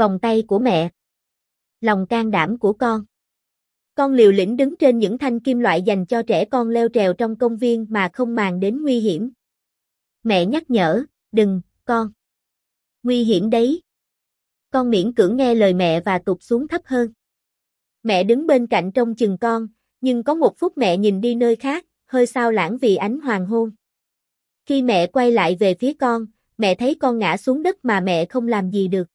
Vòng tay của mẹ. Lòng can đảm của con. Con liều lĩnh đứng trên những thanh kim loại dành cho trẻ con leo trèo trong công viên mà không màng đến nguy hiểm. Mẹ nhắc nhở, đừng, con. Nguy hiểm đấy. Con miễn cưỡng nghe lời mẹ và tụt xuống thấp hơn. Mẹ đứng bên cạnh trông chừng con, nhưng có một phút mẹ nhìn đi nơi khác, hơi sao lãng vì ánh hoàng hôn. Khi mẹ quay lại về phía con, mẹ thấy con ngã xuống đất mà mẹ không làm gì được.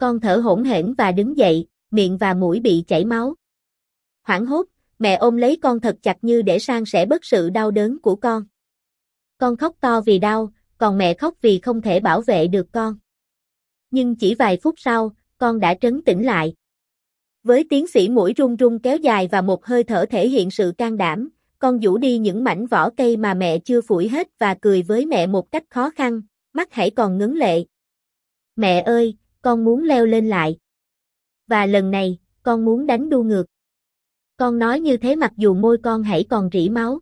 Con thở hổn hển và đứng dậy, miệng và mũi bị chảy máu. Hoảng hốt, mẹ ôm lấy con thật chặt như để san sẻ bất sự đau đớn của con. Con khóc to vì đau, còn mẹ khóc vì không thể bảo vệ được con. Nhưng chỉ vài phút sau, con đã trấn tĩnh lại. Với tiến sĩ mũi run run kéo dài và một hơi thở thể hiện sự can đảm, con vũ đi những mảnh vỏ cây mà mẹ chưa phủi hết và cười với mẹ một cách khó khăn, mắt hãy còn ngấn lệ. Mẹ ơi, con muốn leo lên lại. Và lần này, con muốn đánh đu ngược. Con nói như thế mặc dù môi con hãy còn rỉ máu.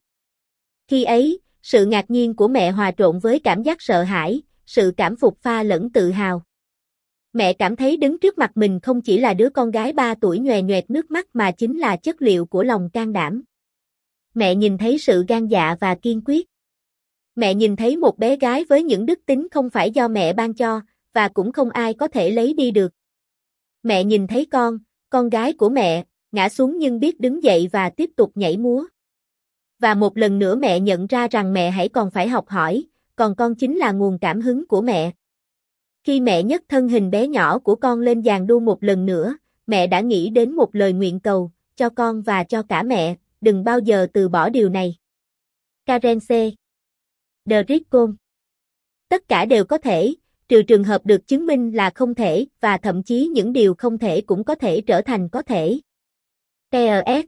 Khi ấy, sự ngạc nhiên của mẹ hòa trộn với cảm giác sợ hãi, sự cảm phục pha lẫn tự hào. Mẹ cảm thấy đứng trước mặt mình không chỉ là đứa con gái 3 tuổi nhòe nhoẹt nước mắt mà chính là chất liệu của lòng can đảm. Mẹ nhìn thấy sự gan dạ và kiên quyết. Mẹ nhìn thấy một bé gái với những đức tính không phải do mẹ ban cho, và cũng không ai có thể lấy đi được. Mẹ nhìn thấy con, con gái của mẹ, ngã xuống nhưng biết đứng dậy và tiếp tục nhảy múa. Và một lần nữa mẹ nhận ra rằng mẹ hãy còn phải học hỏi, còn con chính là nguồn cảm hứng của mẹ. Khi mẹ nhấc thân hình bé nhỏ của con lên dàn đu một lần nữa, mẹ đã nghĩ đến một lời nguyện cầu, cho con và cho cả mẹ, đừng bao giờ từ bỏ điều này. Karen C. The Rickon Tất cả đều có thể, trừ trường hợp được chứng minh là không thể, và thậm chí những điều không thể cũng có thể trở thành có thể. TRS